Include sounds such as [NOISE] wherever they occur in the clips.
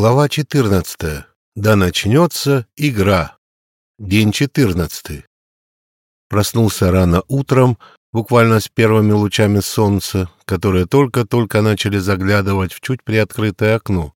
Глава 14. Да начнется игра. День 14. Проснулся рано утром, буквально с первыми лучами солнца, которые только-только начали заглядывать в чуть приоткрытое окно.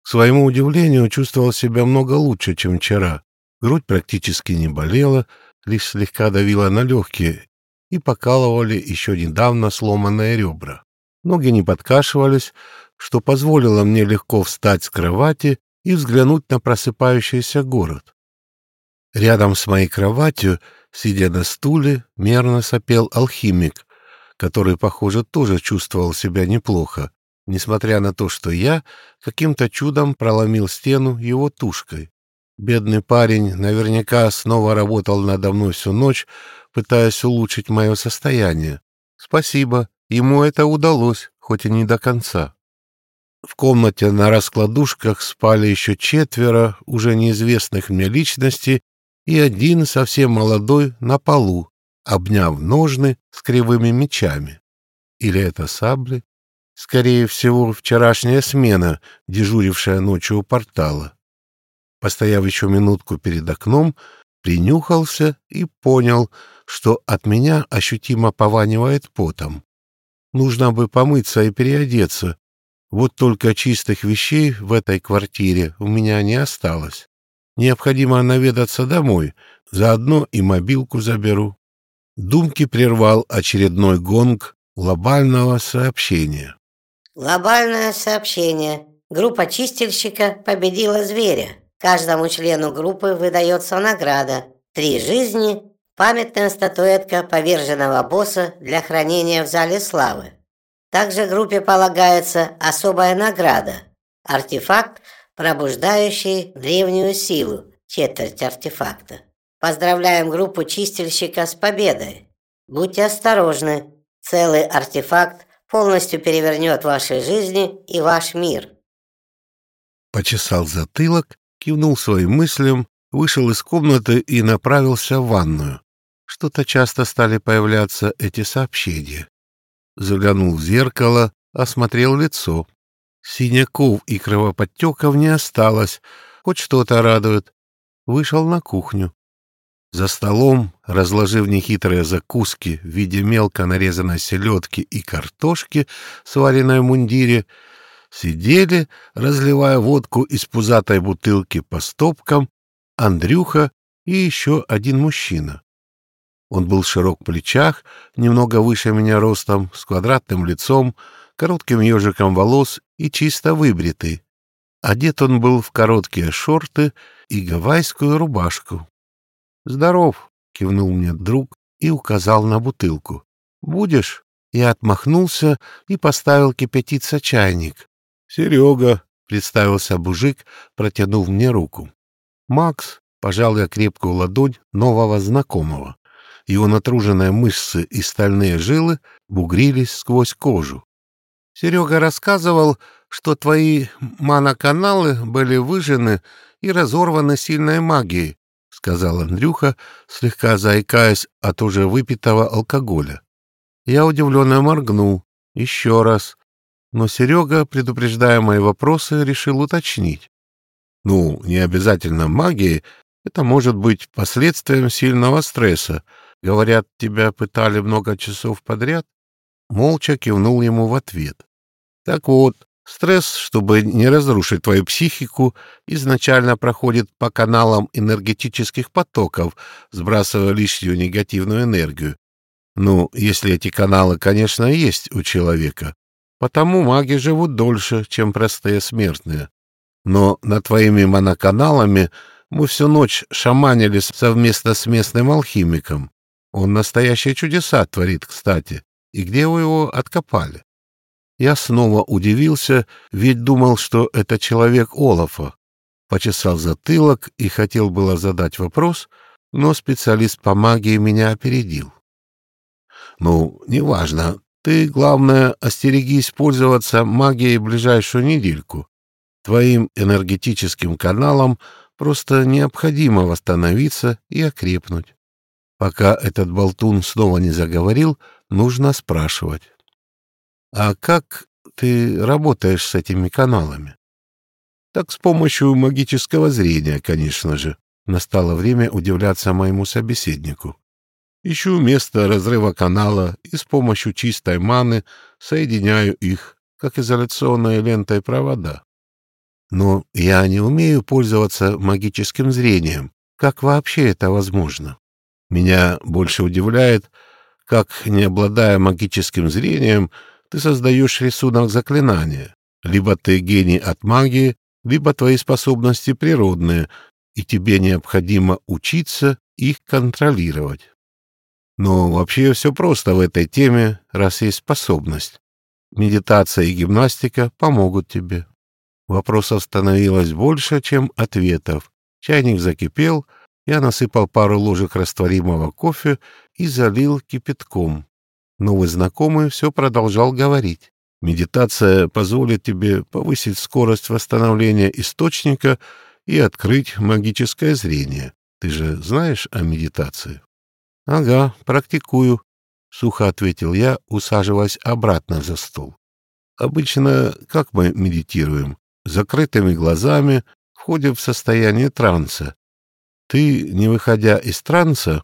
К своему удивлению, чувствовал себя много лучше, чем вчера. Грудь практически не болела, лишь слегка давила на легкие и покалывали еще недавно сломанные ребра. Ноги не подкашивались, что позволило мне легко встать с кровати и взглянуть на просыпающийся город. Рядом с моей кроватью, сидя на стуле, мерно сопел алхимик, который, похоже, тоже чувствовал себя неплохо, несмотря на то, что я каким-то чудом проломил стену его тушкой. Бедный парень наверняка снова работал надо мной всю ночь, пытаясь улучшить мое состояние. Спасибо, ему это удалось, хоть и не до конца. В комнате на раскладушках спали еще четверо уже неизвестных мне личностей и один совсем молодой на полу, обняв ножны с кривыми мечами. Или это сабли? Скорее всего, вчерашняя смена, дежурившая ночью у портала. Постояв еще минутку перед окном, принюхался и понял, что от меня ощутимо пованивает потом. Нужно бы помыться и переодеться, вот только чистых вещей в этой квартире у меня не осталось. Необходимо наведаться домой, заодно и мобилку заберу. Думки прервал очередной гонг глобального сообщения. Глобальное сообщение. Группа чистильщика победила зверя. Каждому члену группы выдается награда. Три жизни, памятная статуэтка поверженного босса для хранения в зале славы. Также группе полагается особая награда – артефакт, пробуждающий древнюю силу, четверть артефакта. Поздравляем группу чистильщика с победой. Будьте осторожны, целый артефакт полностью перевернет ваши жизни и ваш мир. Почесал затылок, кивнул своим мыслям, вышел из комнаты и направился в ванную. Что-то часто стали появляться эти сообщения заглянул в зеркало, осмотрел лицо. Синяков и кровоподтеков не осталось, хоть что-то радует. Вышел на кухню. За столом, разложив нехитрые закуски в виде мелко нарезанной селедки и картошки, сваренной в мундире, сидели, разливая водку из пузатой бутылки по стопкам, Андрюха и еще один мужчина. Он был широк в плечах, немного выше меня ростом, с квадратным лицом, коротким ежиком волос и чисто выбритый. Одет он был в короткие шорты и гавайскую рубашку. «Здоров!» — кивнул мне друг и указал на бутылку. «Будешь?» Я отмахнулся и поставил кипятиться чайник. «Серега!» — представился мужик, протянув мне руку. «Макс!» — пожал я крепкую ладонь нового знакомого его натруженные мышцы и стальные жилы бугрились сквозь кожу. Серега рассказывал, что твои маноканалы были выжжены и разорваны сильной магией, — сказал Андрюха, слегка заикаясь от уже выпитого алкоголя. Я удивленно моргнул. Еще раз. Но Серега, предупреждая мои вопросы, решил уточнить. Ну, не обязательно магией, это может быть последствием сильного стресса, Говорят, тебя пытали много часов подряд? Молча кивнул ему в ответ. Так вот, стресс, чтобы не разрушить твою психику, изначально проходит по каналам энергетических потоков, сбрасывая лишнюю негативную энергию. Ну, если эти каналы, конечно, есть у человека. Потому маги живут дольше, чем простые смертные. Но над твоими моноканалами мы всю ночь шаманили совместно с местным алхимиком. Он настоящие чудеса творит, кстати. И где вы его откопали? Я снова удивился, ведь думал, что это человек Олафа. Почесал затылок и хотел было задать вопрос, но специалист по магии меня опередил. Ну, неважно. Ты, главное, остерегись пользоваться магией ближайшую недельку. Твоим энергетическим каналам просто необходимо восстановиться и окрепнуть. Пока этот болтун снова не заговорил, нужно спрашивать. «А как ты работаешь с этими каналами?» Так с помощью магического зрения, конечно же. Настало время удивляться моему собеседнику. Ищу место разрыва канала и с помощью чистой маны соединяю их, как изоляционной лентой провода. Но я не умею пользоваться магическим зрением. Как вообще это возможно? Меня больше удивляет, как, не обладая магическим зрением, ты создаешь рисунок заклинания. Либо ты гений от магии, либо твои способности природные, и тебе необходимо учиться их контролировать. Но вообще все просто в этой теме, раз есть способность. Медитация и гимнастика помогут тебе. Вопросов становилось больше, чем ответов. Чайник закипел, я насыпал пару ложек растворимого кофе и залил кипятком. Новый знакомый все продолжал говорить. Медитация позволит тебе повысить скорость восстановления источника и открыть магическое зрение. Ты же знаешь о медитации? — Ага, практикую, — сухо ответил я, усаживаясь обратно за стол. — Обычно как мы медитируем? Закрытыми глазами входим в состояние транса. Ты, не выходя из транса,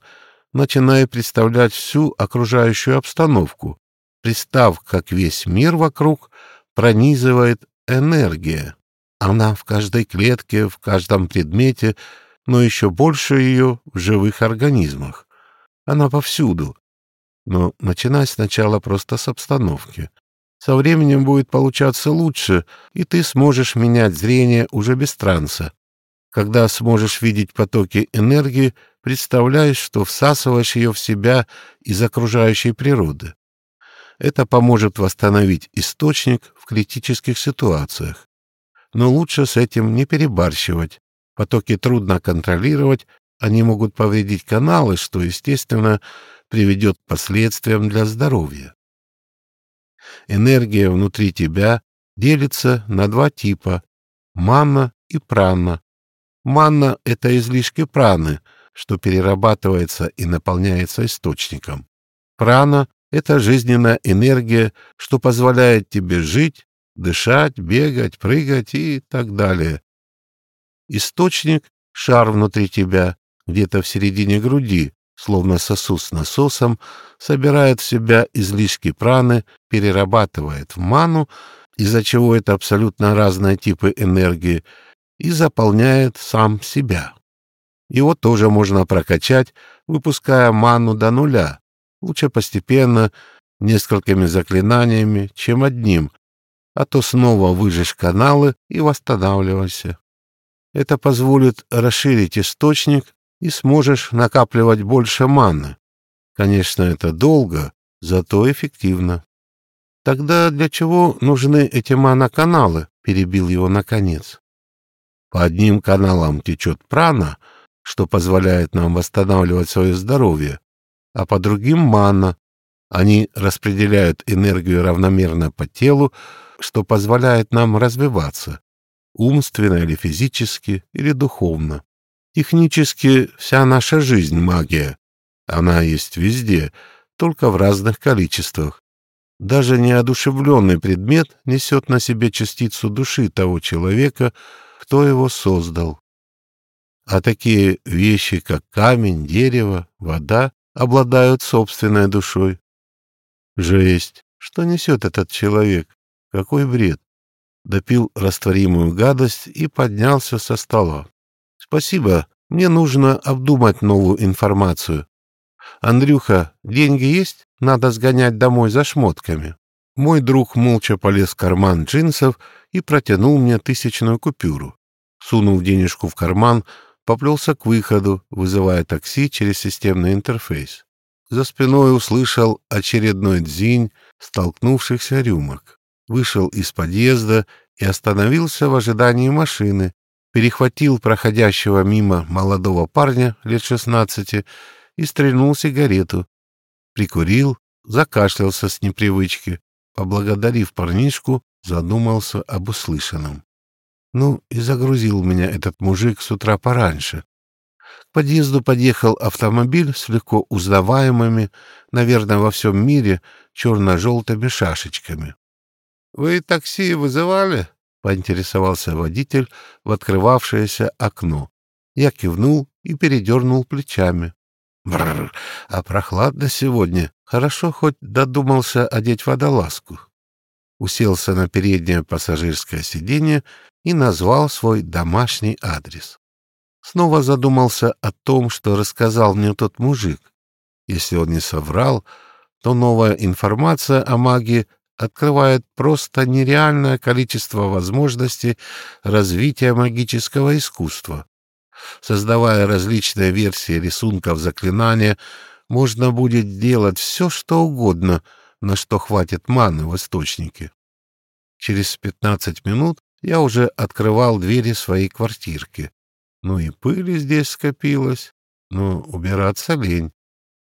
начинай представлять всю окружающую обстановку, Представь, как весь мир вокруг пронизывает энергия. Она в каждой клетке, в каждом предмете, но еще больше ее в живых организмах. Она повсюду. Но начинай сначала просто с обстановки. Со временем будет получаться лучше, и ты сможешь менять зрение уже без транса. Когда сможешь видеть потоки энергии, представляешь, что всасываешь ее в себя из окружающей природы. Это поможет восстановить источник в критических ситуациях. Но лучше с этим не перебарщивать. Потоки трудно контролировать, они могут повредить каналы, что, естественно, приведет к последствиям для здоровья. Энергия внутри тебя делится на два типа – манна и прана. Манна – это излишки праны, что перерабатывается и наполняется источником. Прана это жизненная энергия, что позволяет тебе жить, дышать, бегать, прыгать и так далее. Источник — шар внутри тебя, где-то в середине груди, словно сосуд с насосом, собирает в себя излишки праны, перерабатывает в ману, из-за чего это абсолютно разные типы энергии, и заполняет сам себя. Его тоже можно прокачать, выпуская ману до нуля, Лучше постепенно, несколькими заклинаниями, чем одним, а то снова выжжешь каналы и восстанавливайся. Это позволит расширить источник и сможешь накапливать больше маны. Конечно, это долго, зато эффективно. Тогда для чего нужны эти мана-каналы? Перебил его наконец. По одним каналам течет прана, что позволяет нам восстанавливать свое здоровье, а по другим — манна. Они распределяют энергию равномерно по телу, что позволяет нам развиваться, умственно или физически, или духовно. Технически вся наша жизнь — магия. Она есть везде, только в разных количествах. Даже неодушевленный предмет несет на себе частицу души того человека, кто его создал. А такие вещи, как камень, дерево, вода, обладают собственной душой. Жесть! Что несет этот человек? Какой бред! Допил растворимую гадость и поднялся со стола. Спасибо, мне нужно обдумать новую информацию. Андрюха, деньги есть? Надо сгонять домой за шмотками. Мой друг молча полез в карман джинсов и протянул мне тысячную купюру. Сунув денежку в карман, поплелся к выходу, вызывая такси через системный интерфейс. За спиной услышал очередной дзинь столкнувшихся рюмок. Вышел из подъезда и остановился в ожидании машины, перехватил проходящего мимо молодого парня лет шестнадцати и стрельнул сигарету. Прикурил, закашлялся с непривычки, поблагодарив парнишку, задумался об услышанном. Ну, и загрузил меня этот мужик с утра пораньше. К подъезду подъехал автомобиль с легко узнаваемыми, наверное, во всем мире, черно-желтыми шашечками. — Вы такси вызывали? поинтересовался водитель в открывавшееся окно. Я кивнул и передернул плечами. Бррр, а прохладно сегодня. Хорошо хоть додумался одеть водолазку. Уселся на переднее пассажирское сиденье и назвал свой домашний адрес. Снова задумался о том, что рассказал мне тот мужик. Если он не соврал, то новая информация о магии открывает просто нереальное количество возможностей развития магического искусства. Создавая различные версии рисунков заклинания, можно будет делать все, что угодно, на что хватит маны в источнике. Через пятнадцать минут я уже открывал двери своей квартирки. Ну и пыли здесь скопилось, но убираться лень.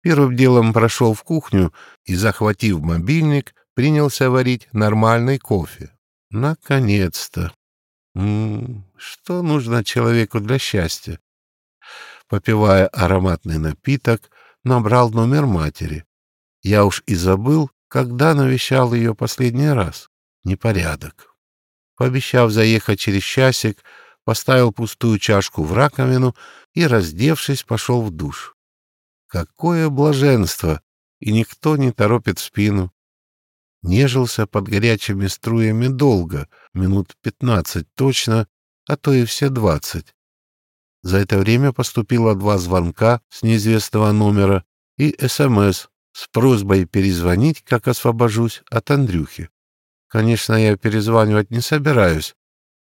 Первым делом прошел в кухню и, захватив мобильник, принялся варить нормальный кофе. Наконец-то! Что нужно человеку для счастья? Попивая ароматный напиток, набрал номер матери. Я уж и забыл, когда навещал ее последний раз. Непорядок. Пообещав заехать через часик, поставил пустую чашку в раковину и, раздевшись, пошел в душ. Какое блаженство! И никто не торопит спину. Нежился под горячими струями долго, минут пятнадцать точно, а то и все двадцать. За это время поступило два звонка с неизвестного номера и СМС с просьбой перезвонить, как освобожусь от Андрюхи. Конечно, я перезванивать не собираюсь.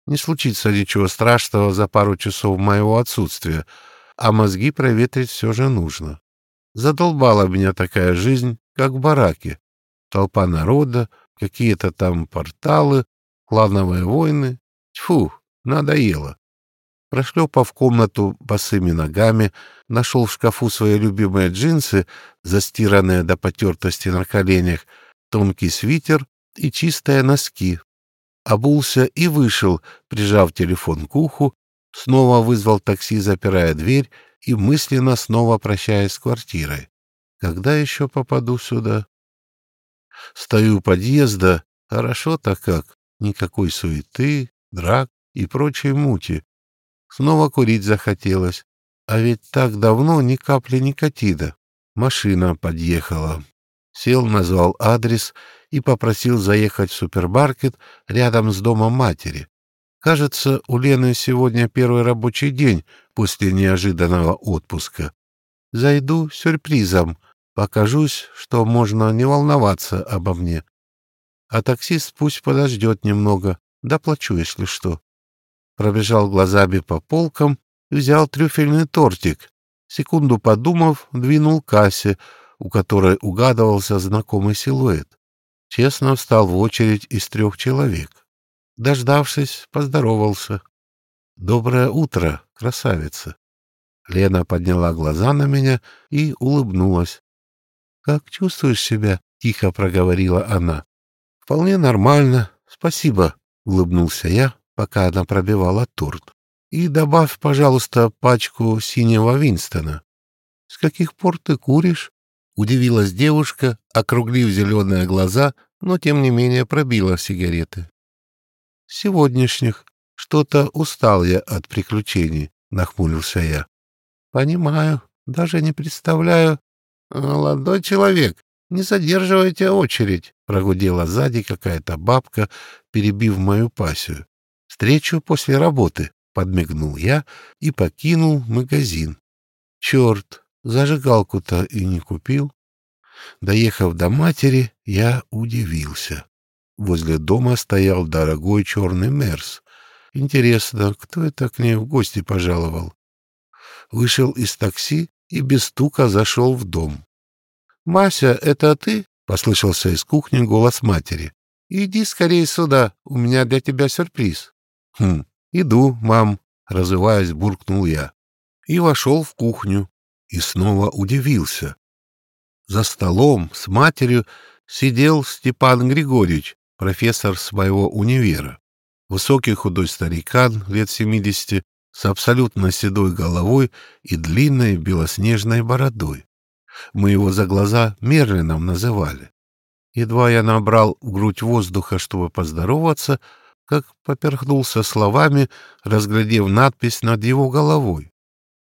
Не случится ничего страшного за пару часов моего отсутствия, а мозги проветрить все же нужно. Задолбала меня такая жизнь, как в бараке толпа народа, какие-то там порталы, клановые войны. Тьфу, надоело. Прошлепав комнату босыми ногами, нашел в шкафу свои любимые джинсы, застиранные до потертости на коленях, тонкий свитер и чистые носки. Обулся и вышел, прижав телефон к уху, снова вызвал такси, запирая дверь, и мысленно снова прощаясь с квартирой. Когда еще попаду сюда? Стою у подъезда, хорошо-то как, никакой суеты, драк и прочей мути. Снова курить захотелось, а ведь так давно ни капли никотида. Машина подъехала. Сел, назвал адрес и попросил заехать в супермаркет рядом с домом матери. Кажется, у Лены сегодня первый рабочий день после неожиданного отпуска. Зайду сюрпризом — Покажусь, что можно не волноваться обо мне. А таксист пусть подождет немного, доплачу, если что. Пробежал глазами по полкам и взял трюфельный тортик. Секунду подумав, двинул к кассе, у которой угадывался знакомый силуэт. Честно встал в очередь из трех человек. Дождавшись, поздоровался. «Доброе утро, красавица!» Лена подняла глаза на меня и улыбнулась. «Как чувствуешь себя?» — тихо проговорила она. «Вполне нормально, спасибо», — улыбнулся я, пока она пробивала торт. «И добавь, пожалуйста, пачку синего Винстона». «С каких пор ты куришь?» — удивилась девушка, округлив зеленые глаза, но тем не менее пробила сигареты. «Сегодняшних. Что-то устал я от приключений», — нахмурился я. «Понимаю. Даже не представляю, «Молодой человек, не задерживайте очередь», — прогудела сзади какая-то бабка, перебив мою пассию. «Встречу после работы», — подмигнул я и покинул магазин. «Черт, зажигалку-то и не купил». Доехав до матери, я удивился. Возле дома стоял дорогой черный мерс. Интересно, кто это к ней в гости пожаловал? Вышел из такси и без стука зашел в дом. «Мася, это ты?» — послышался из кухни голос матери. «Иди скорее сюда, у меня для тебя сюрприз». «Хм, иду, мам», — разываясь, буркнул я. И вошел в кухню, и снова удивился. За столом с матерью сидел Степан Григорьевич, профессор с моего универа. Высокий худой старикан, лет семидесяти, с абсолютно седой головой и длинной белоснежной бородой. Мы его за глаза Мерлином называли. Едва я набрал в грудь воздуха, чтобы поздороваться, как поперхнулся словами, разглядев надпись над его головой.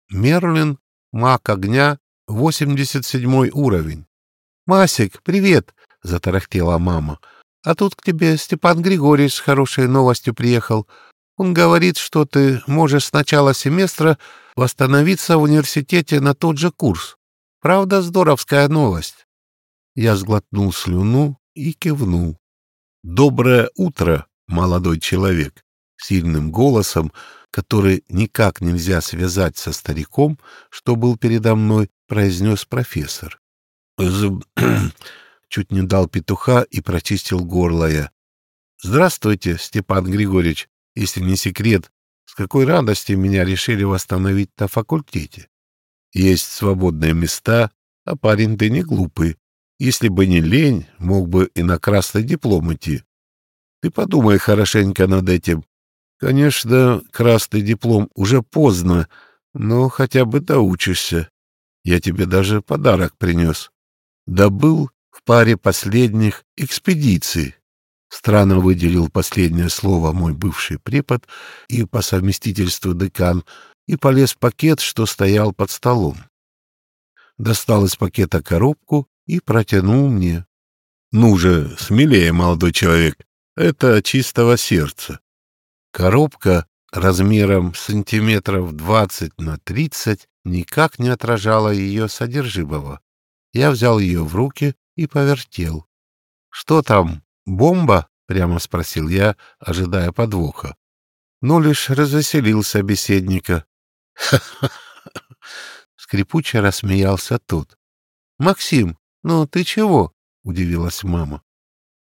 «Мерлин, маг огня, 87 уровень». «Масик, привет!» — затарахтела мама. «А тут к тебе Степан Григорьевич с хорошей новостью приехал. Он говорит, что ты можешь с начала семестра восстановиться в университете на тот же курс. Правда, здоровская новость». Я сглотнул слюну и кивнул. «Доброе утро, молодой человек!» Сильным голосом, который никак нельзя связать со стариком, что был передо мной, произнес профессор. [CLEARS THROAT] Чуть не дал петуха и прочистил горло я. «Здравствуйте, Степан Григорьевич. Если не секрет, с какой радости меня решили восстановить на факультете? Есть свободные места, а парень ты не глупый. Если бы не лень, мог бы и на красный диплом идти. Ты подумай хорошенько над этим. Конечно, красный диплом уже поздно, но хотя бы доучишься. Я тебе даже подарок принес. Добыл в паре последних экспедиций. Странно выделил последнее слово мой бывший препод и по совместительству декан, и полез в пакет, что стоял под столом. Достал из пакета коробку и протянул мне. «Ну же, смелее, молодой человек, это чистого сердца». Коробка размером сантиметров двадцать на тридцать никак не отражала ее содержимого. Я взял ее в руки и повертел. «Что там, бомба?» — прямо спросил я, ожидая подвоха. Но лишь развеселил собеседника. [LAUGHS] Скрипуче рассмеялся тот. «Максим, «Ну, ты чего?» — удивилась мама.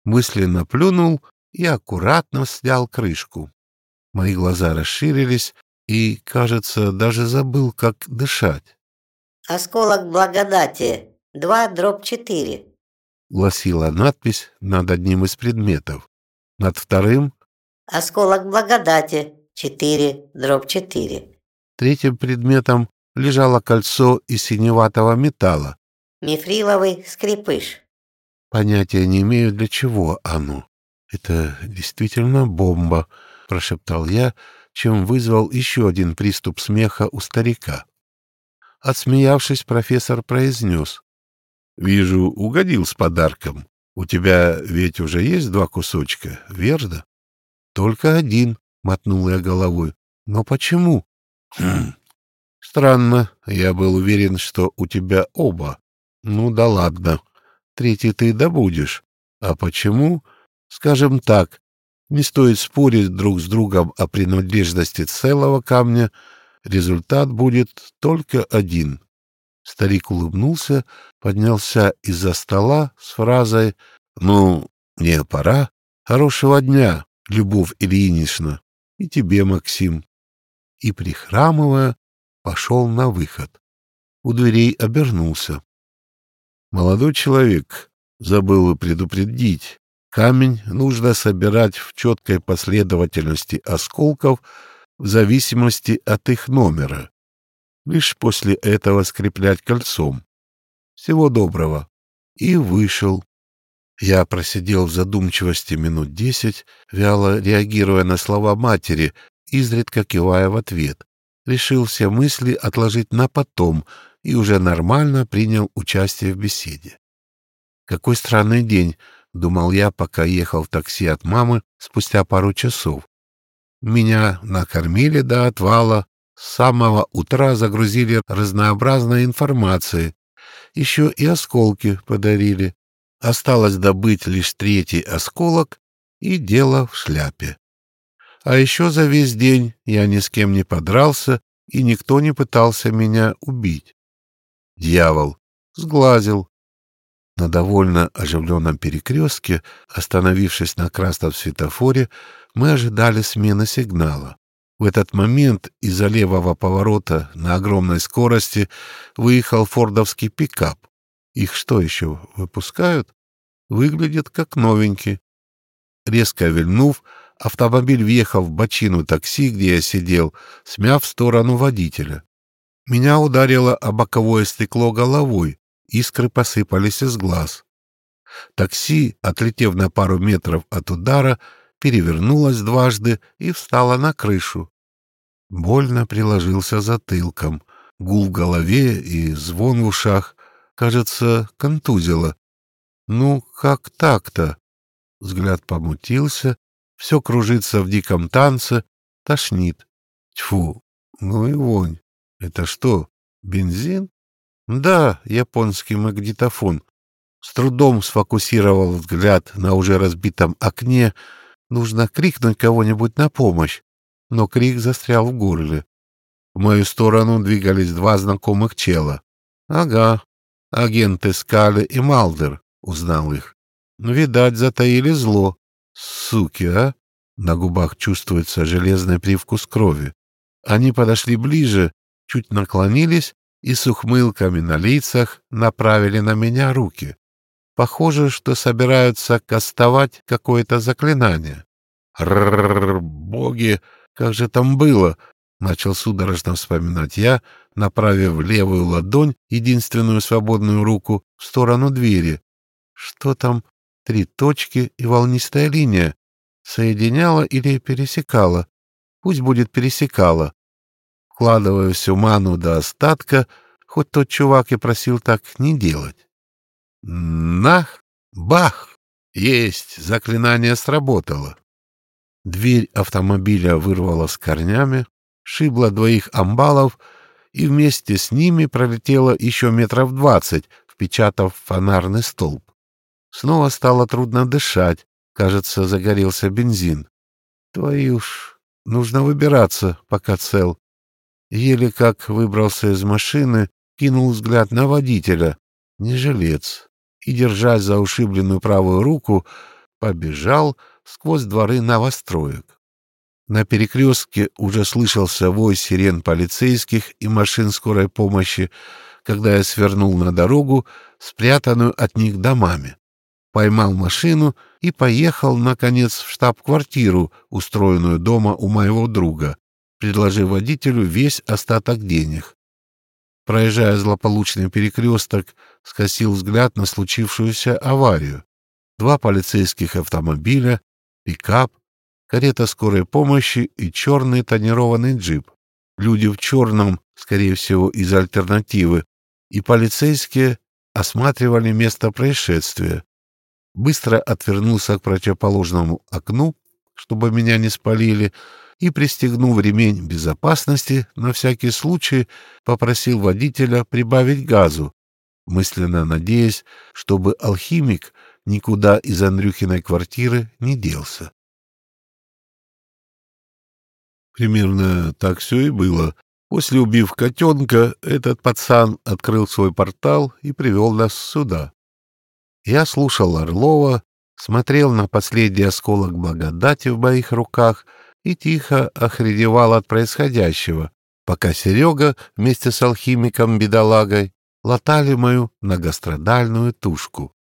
Мысленно плюнул и аккуратно снял крышку. Мои глаза расширились, и, кажется, даже забыл, как дышать. «Осколок благодати, два дробь четыре», — гласила надпись над одним из предметов. Над вторым — «Осколок благодати, четыре дробь четыре». Третьим предметом лежало кольцо из синеватого металла, Мифриловый скрипыш. Понятия не имею, для чего оно. Это действительно бомба, прошептал я, чем вызвал еще один приступ смеха у старика. Отсмеявшись, профессор произнес. «Вижу, угодил с подарком. У тебя ведь уже есть два кусочка, верно?» «Только один», — мотнул я головой. «Но почему?» «Хм. Странно. Я был уверен, что у тебя оба. Ну да ладно. Третий ты добудешь. А почему? Скажем так, не стоит спорить друг с другом о принадлежности целого камня. Результат будет только один. Старик улыбнулся, поднялся из-за стола с фразой «Ну, мне пора. Хорошего дня, Любовь Ильинична. И тебе, Максим». И, прихрамывая, пошел на выход. У дверей обернулся. Молодой человек забыл предупредить. Камень нужно собирать в четкой последовательности осколков в зависимости от их номера. Лишь после этого скреплять кольцом. Всего доброго. И вышел. Я просидел в задумчивости минут десять, вяло реагируя на слова матери, изредка кивая в ответ. Решил все мысли отложить на потом — и уже нормально принял участие в беседе. Какой странный день, думал я, пока ехал в такси от мамы спустя пару часов. Меня накормили до отвала, с самого утра загрузили разнообразной информацией, еще и осколки подарили. Осталось добыть лишь третий осколок, и дело в шляпе. А еще за весь день я ни с кем не подрался, и никто не пытался меня убить. Дьявол! Сглазил! На довольно оживленном перекрестке, остановившись на красном светофоре, мы ожидали смены сигнала. В этот момент из-за левого поворота на огромной скорости выехал фордовский пикап. Их что еще, выпускают? Выглядит как новенький. Резко вильнув, автомобиль въехал в бочину такси, где я сидел, смяв в сторону водителя. Меня ударило о боковое стекло головой, искры посыпались из глаз. Такси, отлетев на пару метров от удара, перевернулась дважды и встала на крышу. Больно приложился затылком. Гул в голове и звон в ушах, кажется, контузило. Ну, как так-то? Взгляд помутился, все кружится в диком танце, тошнит. Тьфу, ну и вонь. Это что, бензин? Да, японский магнитофон. С трудом сфокусировал взгляд на уже разбитом окне. Нужно крикнуть кого-нибудь на помощь. Но крик застрял в горле. В мою сторону двигались два знакомых чела. Ага, агенты Скали и Малдер, узнал их. Видать, затаили зло. Суки, а? На губах чувствуется железный привкус крови. Они подошли ближе, чуть наклонились и с ухмылками на лицах направили на меня руки. Похоже, что собираются кастовать какое-то заклинание. Рррр, боги, как же там было? Начал судорожно вспоминать я, направив левую ладонь, единственную свободную руку, в сторону двери. Что там? Три точки и волнистая линия. Соединяла или пересекала? Пусть будет пересекала. Вкладывая всю ману до остатка, хоть тот чувак и просил так не делать. Нах! Бах! Есть! Заклинание сработало. Дверь автомобиля вырвала с корнями, шибла двоих амбалов и вместе с ними пролетела еще метров двадцать, впечатав фонарный столб. Снова стало трудно дышать, кажется, загорелся бензин. Твою ж, нужно выбираться, пока цел. Еле как выбрался из машины, кинул взгляд на водителя. Не жилец и, держась за ушибленную правую руку, побежал сквозь дворы новостроек. На перекрестке уже слышался вой сирен полицейских и машин скорой помощи, когда я свернул на дорогу, спрятанную от них домами. Поймал машину и поехал, наконец, в штаб-квартиру, устроенную дома у моего друга, предложив водителю весь остаток денег. Проезжая злополучный перекресток, скосил взгляд на случившуюся аварию. Два полицейских автомобиля, пикап, карета скорой помощи и черный тонированный джип. Люди в черном, скорее всего, из альтернативы, и полицейские осматривали место происшествия. Быстро отвернулся к противоположному окну, чтобы меня не спалили, и, пристегнув ремень безопасности, на всякий случай попросил водителя прибавить газу, мысленно надеясь, чтобы алхимик никуда из Андрюхиной квартиры не делся. Примерно так все и было. После убив котенка, этот пацан открыл свой портал и привел нас сюда. Я слушал Орлова, смотрел на последний осколок благодати в моих руках — и тихо охреневал от происходящего, пока Серега вместе с алхимиком-бедолагой латали мою многострадальную тушку.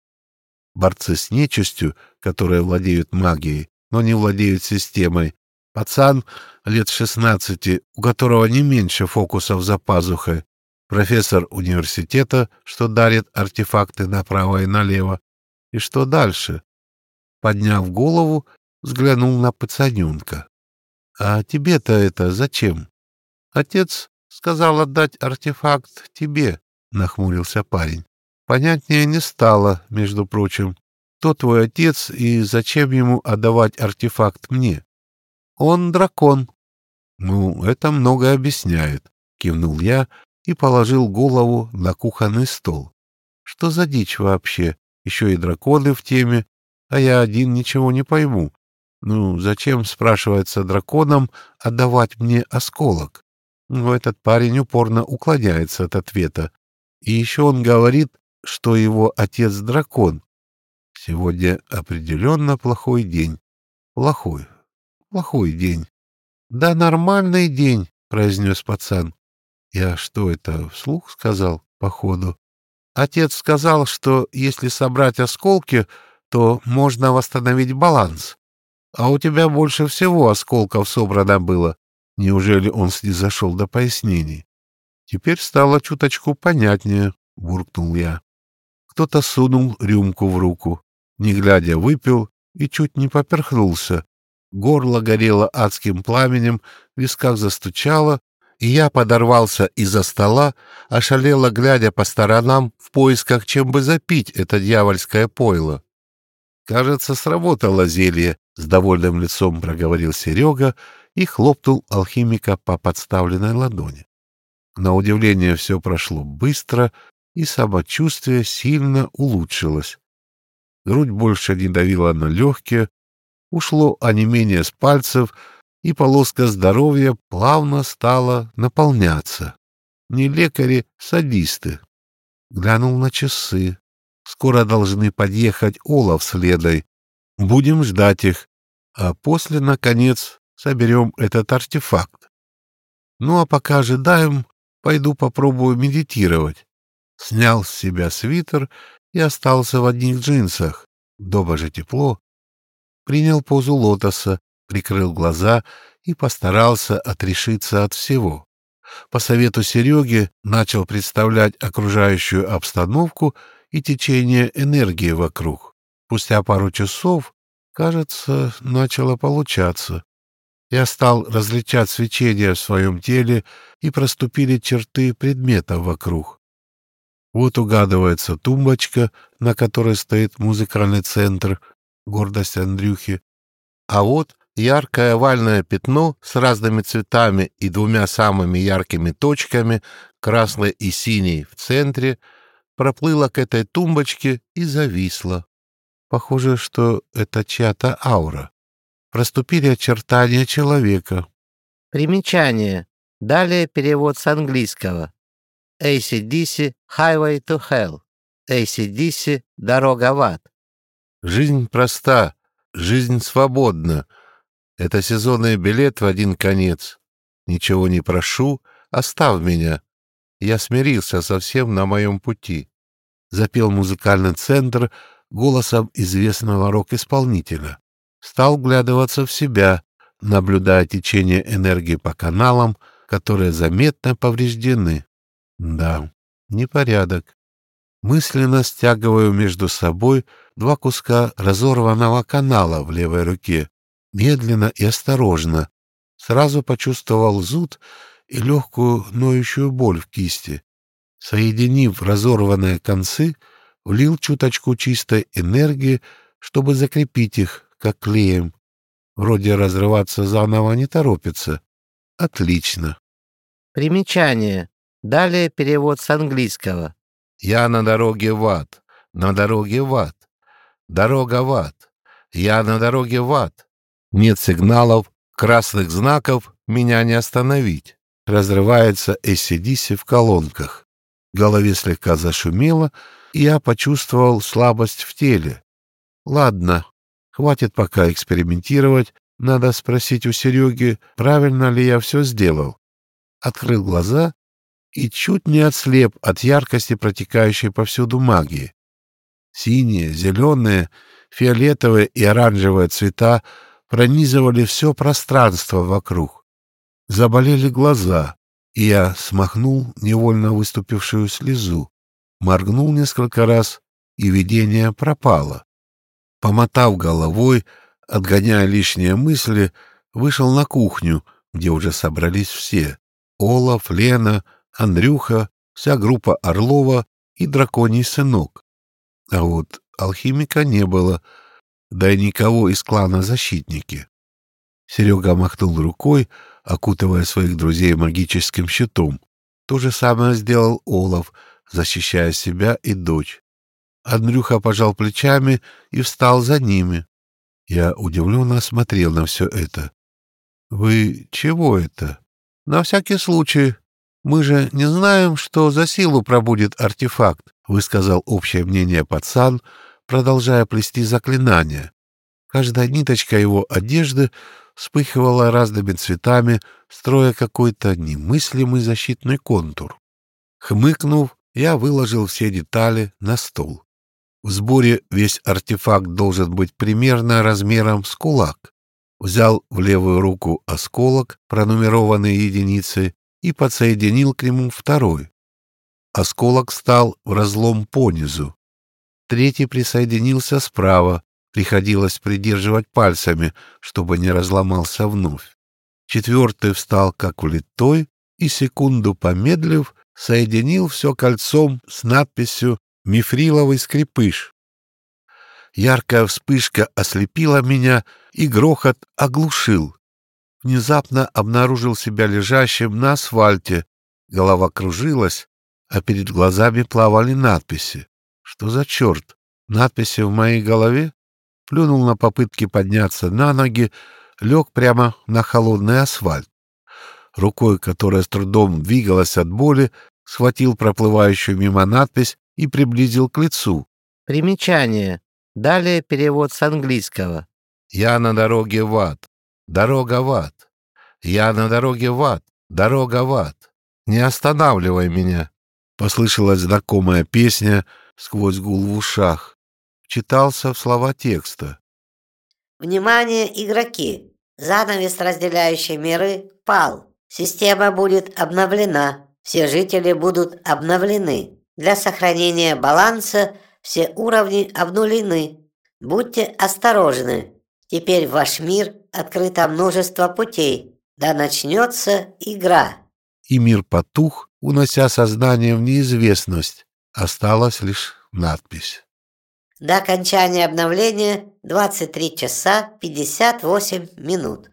Борцы с нечистью, которые владеют магией, но не владеют системой, пацан лет шестнадцати, у которого не меньше фокусов за пазухой, профессор университета, что дарит артефакты направо и налево. И что дальше? Подняв голову, взглянул на пацанюнка. А тебе-то это зачем? Отец сказал отдать артефакт тебе, нахмурился парень. Понятнее не стало, между прочим. Кто твой отец и зачем ему отдавать артефакт мне? Он дракон. Ну, это многое объясняет, кивнул я и положил голову на кухонный стол. Что за дичь вообще? Еще и драконы в теме, а я один ничего не пойму. Ну, зачем, спрашивается драконом, отдавать мне осколок? Но этот парень упорно уклоняется от ответа. И еще он говорит, что его отец дракон. Сегодня определенно плохой день. Плохой, плохой день. Да нормальный день, произнес пацан. Я что это, вслух сказал, походу? Отец сказал, что если собрать осколки, то можно восстановить баланс. А у тебя больше всего осколков собрано было. Неужели он снизошел до пояснений? Теперь стало чуточку понятнее, буркнул я. Кто-то сунул рюмку в руку, не глядя выпил и чуть не поперхнулся. горло горело адским пламенем, в висках застучало, и я подорвался из-за стола, ошалело глядя по сторонам в поисках, чем бы запить это дьявольское пойло. Кажется, сработало зелье, с довольным лицом проговорил Серега и хлопнул алхимика по подставленной ладони. На удивление все прошло быстро, и самочувствие сильно улучшилось. Грудь больше не давила на легкие, ушло онемение с пальцев, и полоска здоровья плавно стала наполняться. Не лекари, садисты. Глянул на часы. Скоро должны подъехать Олаф с Ледой. Будем ждать их, а после, наконец, соберем этот артефакт. Ну а пока ожидаем, пойду попробую медитировать. Снял с себя свитер и остался в одних джинсах. Дома же тепло. Принял позу лотоса, прикрыл глаза и постарался отрешиться от всего. По совету Сереги начал представлять окружающую обстановку и течение энергии вокруг. Спустя пару часов, кажется, начало получаться. Я стал различать свечение в своем теле, и проступили черты предметов вокруг. Вот угадывается тумбочка, на которой стоит музыкальный центр, гордость Андрюхи. А вот яркое овальное пятно с разными цветами и двумя самыми яркими точками, красной и синей, в центре, проплыло к этой тумбочке и зависло. Похоже, что это чья-то аура. Проступили очертания человека. Примечание. Далее перевод с английского. ACDC Highway to Hell. ACDC Дорога в ад. Жизнь проста, жизнь свободна. Это сезонный билет в один конец. Ничего не прошу, оставь меня. Я смирился совсем на моем пути. Запел музыкальный центр голосом известного рок-исполнителя. Стал глядываться в себя, наблюдая течение энергии по каналам, которые заметно повреждены. Да, непорядок. Мысленно стягиваю между собой два куска разорванного канала в левой руке, медленно и осторожно. Сразу почувствовал зуд и легкую ноющую боль в кисти. Соединив разорванные концы, влил чуточку чистой энергии, чтобы закрепить их, как клеем. Вроде разрываться заново не торопится. Отлично. Примечание. Далее перевод с английского. Я на дороге в ад. На дороге в ад. Дорога в ад. Я на дороге в ад. Нет сигналов, красных знаков, меня не остановить. Разрывается ACDC в колонках. Голове слегка зашумело, и я почувствовал слабость в теле. Ладно, хватит пока экспериментировать, надо спросить у Сереги, правильно ли я все сделал. Открыл глаза и чуть не отслеп от яркости протекающей повсюду магии. Синие, зеленые, фиолетовые и оранжевые цвета пронизывали все пространство вокруг. Заболели глаза, и я смахнул невольно выступившую слезу, моргнул несколько раз, и видение пропало. Помотав головой, отгоняя лишние мысли, вышел на кухню, где уже собрались все — Олаф, Лена, Андрюха, вся группа Орлова и драконий сынок. А вот алхимика не было, да и никого из клана защитники. Серега махнул рукой, окутывая своих друзей магическим щитом. То же самое сделал Олаф, защищая себя и дочь. Андрюха пожал плечами и встал за ними. Я удивленно смотрел на все это. «Вы чего это?» «На всякий случай. Мы же не знаем, что за силу пробудет артефакт», — высказал общее мнение пацан, продолжая плести заклинания. Каждая ниточка его одежды вспыхивала разными цветами, строя какой-то немыслимый защитный контур. Хмыкнув, я выложил все детали на стол. В сборе весь артефакт должен быть примерно размером с кулак. Взял в левую руку осколок, пронумерованный единицей, и подсоединил к нему второй. Осколок стал в разлом понизу. Третий присоединился справа, Приходилось придерживать пальцами, чтобы не разломался вновь. Четвертый встал как влитой и, секунду помедлив, соединил все кольцом с надписью «Мифриловый скрипыш». Яркая вспышка ослепила меня, и грохот оглушил. Внезапно обнаружил себя лежащим на асфальте. Голова кружилась, а перед глазами плавали надписи. Что за черт? Надписи в моей голове? Плюнул на попытки подняться на ноги, лег прямо на холодный асфальт. Рукой, которая с трудом двигалась от боли, схватил проплывающую мимо надпись и приблизил к лицу. Примечание. Далее перевод с английского. «Я на дороге в ад. Дорога в ад. Я на дороге в ад. Дорога в ад. Не останавливай меня!» Послышалась знакомая песня сквозь гул в ушах. Читался в слова текста. Внимание, игроки! Занавес, разделяющий миры, пал. Система будет обновлена. Все жители будут обновлены. Для сохранения баланса все уровни обнулены. Будьте осторожны. Теперь в ваш мир открыто множество путей. Да начнется игра. И мир потух, унося сознание в неизвестность. Осталась лишь надпись. До окончания обновления 23 часа 58 минут.